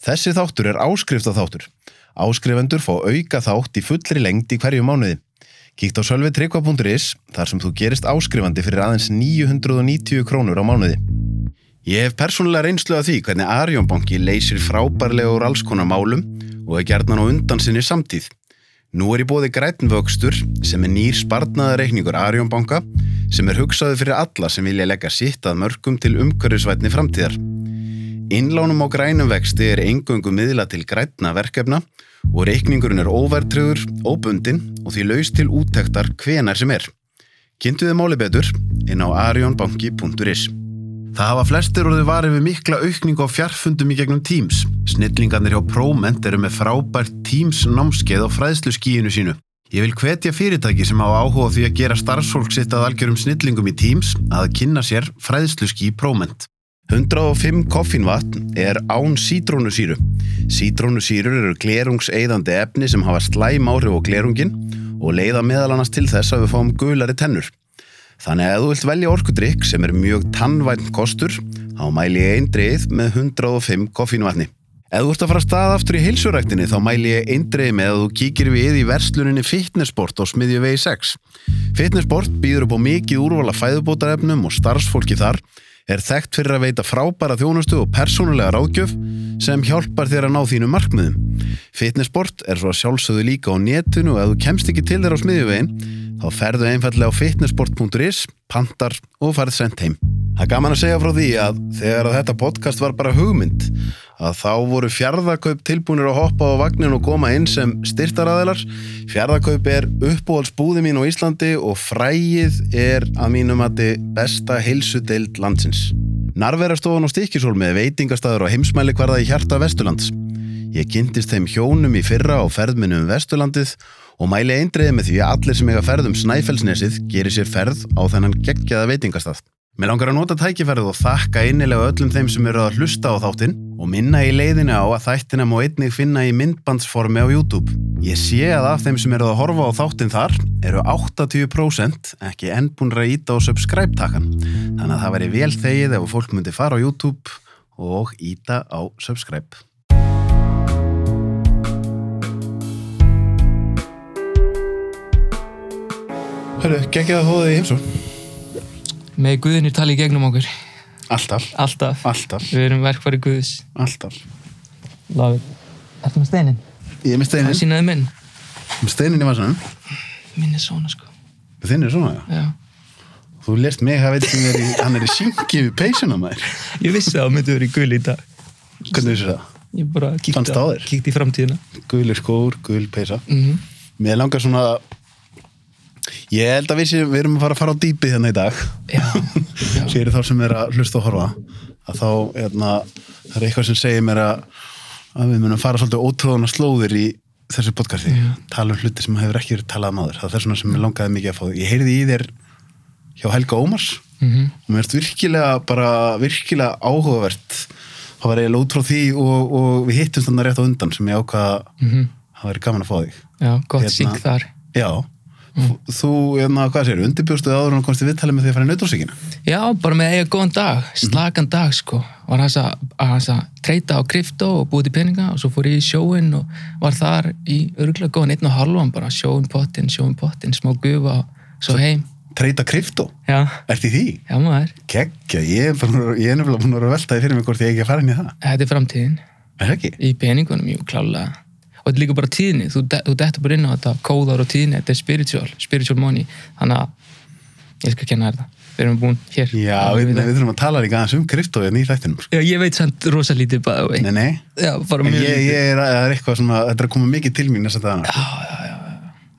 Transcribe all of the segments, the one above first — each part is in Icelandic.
Þessi þáttur er áskrifta þáttur. Áskrifendur fá auka þátt í fullri lengd í hverju mánuði. Kíkt á sölvitrykva.is þar sem þú gerist áskrifandi fyrir aðeins 990 krónur á mánuði. Ég hef persónulega reynslu af því hvernig Arjónbanki leysir frábærlega úr alls konar málum og er gerðnan á undan sinni samtíð. Nú er í bóði grænvöxtur sem er nýr spartnaðareikningur Arjónbanka sem er hugsaði fyrir alla sem vilja leggja sitt að mörgum til umhverfisvætni framtíðar. Innlánum á grænum vexti er engöngu miðla til grætna verkefna og reikningurinn er óvertröður, óbundin og því laus til úttektar hvenar sem er. Kynntu þið máli betur inn á arjónbanki.is. Það hafa flestir orðið varið við mikla aukningu á fjarfundum í gegnum Teams. Snillingarnir hjá ProMent eru með frábært Teams námskeið á fræðslu skíinu sínu. Ég vil hvetja fyrirtæki sem hafa áhuga því að gera starfsfólk sitt að algjörum snillingum í Teams að kynna sér fræðslu skí ProMent. 105 koffínvatn er án sítrónusýru. Sítrónusýrur eru glerungseiðandi efni sem hafa slæm áhrif á glerungin og leiða meðal annars til þess að við fáum gulari tennur. Þannig að þú vilt velja orkudrykk sem er mjög tannvænt kostur, þá mæli ég eindreið með 105 koffínvatni. Ef þú ert að fara að staða aftur í heilsuræktinni þá mæli ég eindreið með að þú kíkir við í versluninni Fitnessport á smiðju vegi 6. Fitnessport býður upp á mikið úrvala fæðubótarefnum og starfsfólki þar er þekkt fyrir að veita frábæra þjónustu og persónulega ráðgjöf sem hjálpar þér að ná þínu markmiðum. Fitnessport er svo að sjálfsögðu líka á netinu og ef þú kemst ekki til þér á smiðjuvegin þá ferðu einfallega á fitnessport.is, pantar og farið sendt heim. Það er gaman að segja frá því að þegar að þetta podcast var bara hugmynd að þá voru fjárðakaup tilbúinir að hoppa á vagnin og koma inn sem styrtaræðilar. Fjárðakaup er uppbúhalsbúði mín á Íslandi og frægið er að mínum að þið besta heilsudeild landsins. Narverastofan og stíkisól með veitingastæður og heimsmæli hverða í hjarta Vesturlands. Ég kynntist þeim hjónum í fyrra á ferðminum Vesturlandið og mæli eindriði með því að allir sem eiga ferð um Snæfellsnesið gerir sér ferð á þennan geggjaða veitingastað. Mér langar að nota tækifærið og þakka innilega öllum þeim sem eru að hlusta á þáttinn og minna í leiðinu á að þættina má einnig finna í myndbandsformi á YouTube. Ég sé að af þeim sem eru að horfa á þáttinn þar eru 80% ekki enn búin að íta á subscribe-takan. Þannig að það væri vel þegið ef fólk myndi fara á YouTube og íta á subscribe. Hörru, geggið að hóða því heimsó. Með Guðinir tali í gegnum okkur. Alltaf, Alltaf. alltaf, Við erum verkfæri Guðs. alltaf. Lafið. Ertu með steinin? Ég er með Það steinin, sínaði minn. með steinin í vasanum. Minn er svona sko. Þinn er svona, já. Já. Þú lest mig, það veit sem er í, hann er í syngi við peysuna maður. Ég vissi að það myndi verið í gul í dag. Hvernig vissi það? Ég bara kíkti, Fannst á þér? kíkti í framtíðina. Gulir skór, gul peysa. Mm Mér langar svona, ég held að við, sé, við erum að fara að fara á dýpið hérna í dag. Sér þá sem er að hlusta og horfa. Að þá, hérna, það er eitthvað sem segir mér að, að við munum fara svolítið ótrúðan og slóðir í þessu podcasti. Já. Tala um hluti sem hefur ekki verið talað um áður. Það er svona sem mér langaði mikið að fá. Ég heyrði í þér hjá Helga Ómars. Mm og mér erst virkilega bara virkilega áhugavert það var eiginlega frá því og, og við hittum þannig rétt á undan sem ég ákvaða -hmm. það væri gaman að fá þig Já, gott Hérna- sík þar. já, þú, hérna, hvað sér, undirbjústu áður en komst í viðtalið með því að fara í nautósíkina Já, bara með eiga góðan dag, Mhm. slagan dag sko. Var hans að, treyta á krypto og búið til peninga og svo fór ég í sjóin og var þar í örgulega góðan einn og halvan bara sjóin pottin, sjóin pottin, smá gufa og svo heim. treyta krypto, Já, ert í því? já maður, keggja, ég er bara- ég er nefnilega búin að vera að velta því fyrir mig hvort ég ekki að fara inn í það þetta er framtíðin. er það ekki? í peningunum, jú, klálega og þetta er líka bara tíðni, þú, de þú dettur bara inn á þetta kóðar og tíðni, þetta er spiritual spiritual money, þannig að ég skal kenna þér það, við erum búin hér. Já, við, við- þurfum að tala líka aðeins um krypto hérna í þættinum sko. Já, ég veit samt rosa lítið by the way. Nei, nei, já, bara mjög ég, lítið. ég er, er eitthvað svona þetta er að koma mikið til mín þess að það já,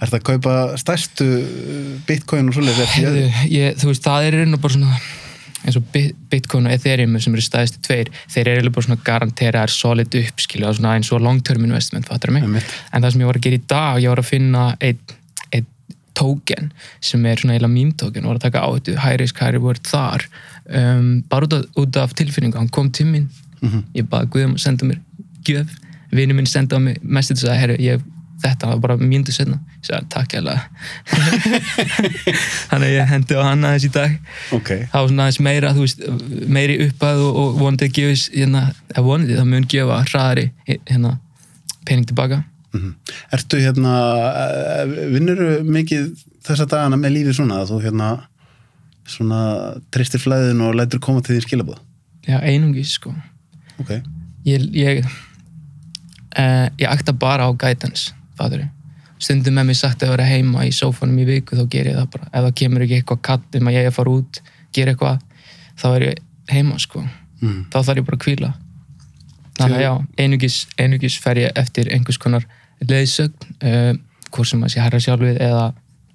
Er það að kaupa stærstu uh, bitcoin og ég, þú veist, það er einu bara svona eins og Bit- Bitcoin og Ethereum sem eru stæðistu tveir, þeir eru eiginlega bara svona garanteraðar solid upp, skilja, svona eins og long term investment, fattur mig? En það sem ég var að gera í dag, ég var að finna einn ein token sem er svona eiginlega meme token og var að taka áhættu high risk, high reward þar um, bara út af, út af tilfinningu, hann kom til mín Mhm. ég baði Guðum að senda mér gjöf, vinur minn senda á mig message að herru, ég þetta var bara mínútu setna ég sagði takk hérlega þannig að ég hendi á hann aðeins í dag ok, það var svona aðeins meira, veist, meiri uppað og, og vonandi að gefis, hérna, eða vonandi það mun gefa hraðari hérna, pening tilbaka. Mhm. Ertu hérna, vinnur mikið þessa dagana með lífið svona að þú hérna svona treystir flæðin og lætur koma til því skilabóð? Já, einungis, sko. Ok, Ég, ég, uh, ég akta bara á guidance, fattur Stundum með mér sagt að vera heima í sófanum í viku, þá ger ég það bara. Ef það kemur ekki eitthvað katt um að ég er að fara út, gera eitthvað, þá er ég heima, sko. mm. Þá þarf ég bara að kvíla. Þannig að já, einungis, einungis fer ég eftir einhvers konar leiðsögn, uh, hvort sem að sé herra sjálfið eða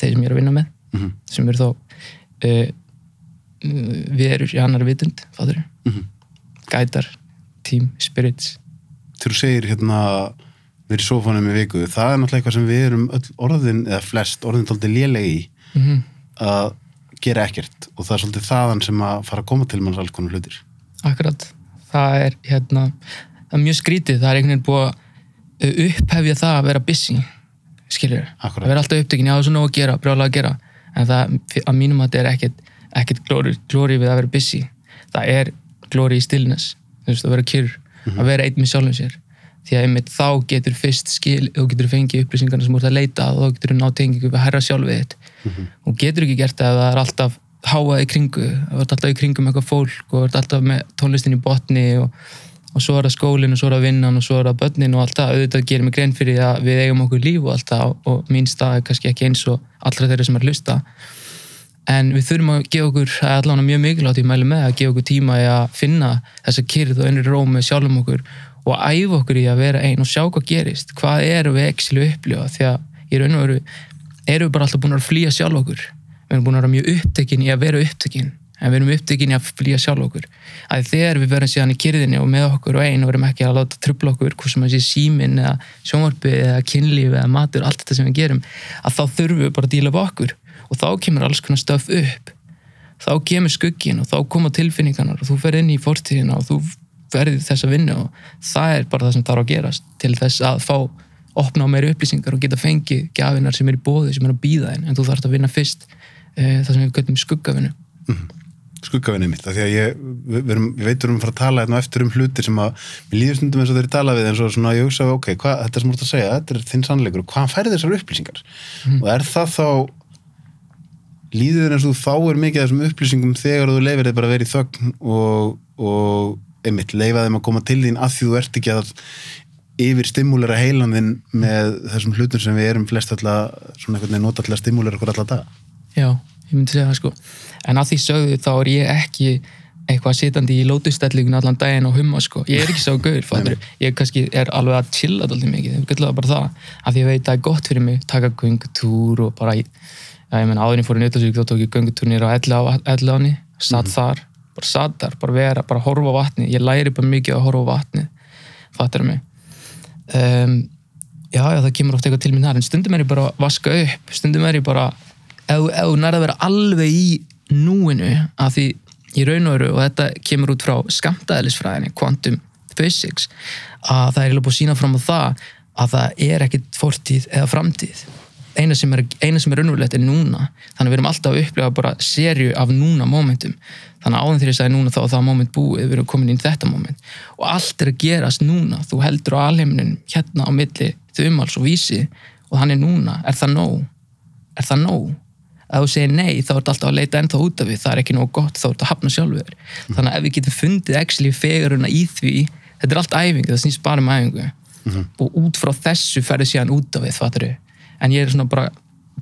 þeir sem ég er að vinna með. Mm sem eru þá uh, verur í annar vitund fattur Mhm. gætar, team, spirits Þegar þú segir hérna við í sófanum í viku, það er náttúrulega eitthvað sem við erum öll orðin, eða flest orðin tóldi lélegi í. Mm að gera ekkert. Og það er svolítið þaðan sem að fara að koma til manns alls konar hlutir. akkurat, það er hérna, það er mjög skrítið. Það er einhvern veginn búið að uh, upphefja það að vera busy Akkúrat. að vera alltaf upptökin, já, það er svo nóg að gera brjálega að gera, en það, að mínum að þetta er ekkert, ekkert glóri, glóri við að vera busy, það er glóri í stillness, þú veist, að vera kyrr að vera einn með sjálfum sér því að einmitt þá getur fyrst skil og getur fengið upplýsingarna sem þú ert að leita og þá getur þú ná tengingu við að herra sjálfið þitt. Og getur ekki gert ef það er alltaf háað í kringu, það er alltaf í kringum eitthvað fólk og er alltaf með tónlistin í botni og, og svo er það skólinn og svo er það vinnan og svo er það börnin og allt það, auðvitað gerir mig grein fyrir að við eigum okkur líf og allt það og mín stað er kannski ekki eins og allra þeirra sem er að hlusta. En við þurfum að gefa okkur, það er allavega mjög mikilvægt ég mælu með að gefa okkur tíma í að finna þessa kyrð og einri ró með sjálfum okkur og æfa okkur í að vera einn og sjá hvað gerist, hvað erum við ekki að upplifa? Því að í raun og veru erum við bara alltaf búin að flýja sjálf okkur. Við erum búin að vera mjög upptekin í að vera upptekin en við erum upptekin í að flýja sjálf okkur. Að þegar við verum síðan í kyrðinni og með okkur og einn og verum ekki að láta trubla okkur hvort sem að sé símin eða sjónvarpið eða kynlíf eða matur, allt þetta sem við gerum að þá þurfum við bara að díla við okkur. Og þá kemur alls konar stöf upp. Þá kemur skuggin og þá koma tilfinningarnar og þú fer inn í fortíðina og þú verðið þessa vinnu og það er bara það sem þarf að gerast til þess að fá opna á meiri upplýsingar og geta fengið gafinar sem er í bóði, sem er að býða þinn en þú þarfst að vinna fyrst uh, það sem við göttum skuggavinnu. Skuggafinni mitt, af því að ég, við veitum um að fara að tala hérna eftir um hlutir sem að við líður stundum eins og þeir tala við eins og svona ég hugsa, ok, hvað, þetta sem þú ert að segja þetta er þinn sannleikur, hvaðan færði þessar upplýsingar? Og er það þá líður eins og þú fáir mikið þessum upplýsingum þegar þú leifir þig bara að vera í þögn og, og einmitt, leifa þeim að koma til þín að því þú ert ekki að yfir stimulera heilandin með þessum hlutum sem við erum flest alltaf svona einhvern veginn nota til að stimulera okkur alltaf dag Já, ég myndi segja það sko. En að því sögðu þá er ég ekki eitthvað sitandi í lótustellingun allan daginn og humma sko, ég er ekki svo gaur ég kannski er alveg að chilla alltaf mikið, ég gætla bara það, að því ég veit að það er gott fyrir mig, taka göngutúr og bara, já, ég menna áðurinn fór í Nötlasvík þá tók ég göngutúr nýra á Elláni satt þar, bara satt þar, bara vera bara horfa vatni, ég læri bara mikið að horfa vatni, fattur mig? Um, já, já, það kemur oft eitthvað til mín þar, en stundum er ég bara að vaska upp, stundum er ég bara ef þú nærða að vera alveg í núinu, að því í raun og veru, og þetta kemur út frá skamtaðilisfræðinni, quantum physics að það er eiginlega búið að sína fram á það að það er ekkit fortíð eða framtíð eina sem er, eina sem er unnvöldlegt er núna. Þannig að við erum alltaf að upplega bara serju af núna momentum. Þannig að áðan þegar ég sagði núna þá er það moment búið við erum komin inn í þetta moment. Og allt er að gerast núna. Þú heldur á alheiminum hérna á milli þumals og vísi og hann er núna, er það nóg? er það nóg? ef þú segir nei þá er þetta alltaf að leita ennþá út af því. Það er ekki nóg gott, þá er þetta að hafna sjálfur. Þannig að ef við getum fundið actually feguruna í því þetta er allt æfing, það snýst bara um æfingu. Og út frá þessu ferði síðan út af við, fattur en ég er svona bara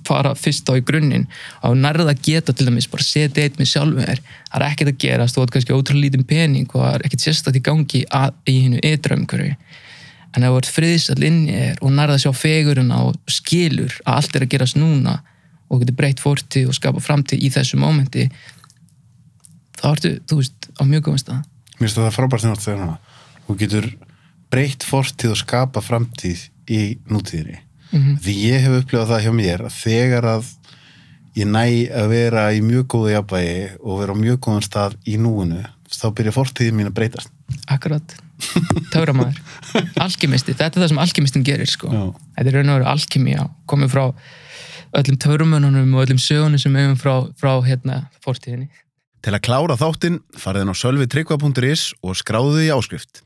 fara fyrst á í grunninn og nærða geta til dæmis bara setja eitt með sjálfur þér það er ekkert að gerast, þú átt kannski ótrúlega lítið pening og það er ekkert sérstætt í gangi að, í hennu ytra umhverfi en ef þú ert friðsall inni í þér og nærða sjá fegurina og skilur að allt er að gerast núna og getur breytt fórtíð og skapa framtíð í þessu mómenti þá ertu, þú veist, á mjög góðum stað Mér finnst það frábært þegar að segja hana. Þú getur breytt fortíð og skapa framtíð í nútíðinni. Mhm. Því ég hef upplifað það hjá mér að þegar að ég næ að vera í mjög góðu jafnvægi og vera á mjög góðan stað í núinu, þá byrja fortíðin mín að breytast. Akkurat, töframæður alkemisti, þetta er það sem alkemistin gerir sko. Þetta er raun og veru alkemi komið frá öllum töframönunum og öllum sögunum sem við höfum frá, frá hérna, fortíðinni Til að klára þáttinn farið inn á sölvitryggva.is og skráðu því áskrift.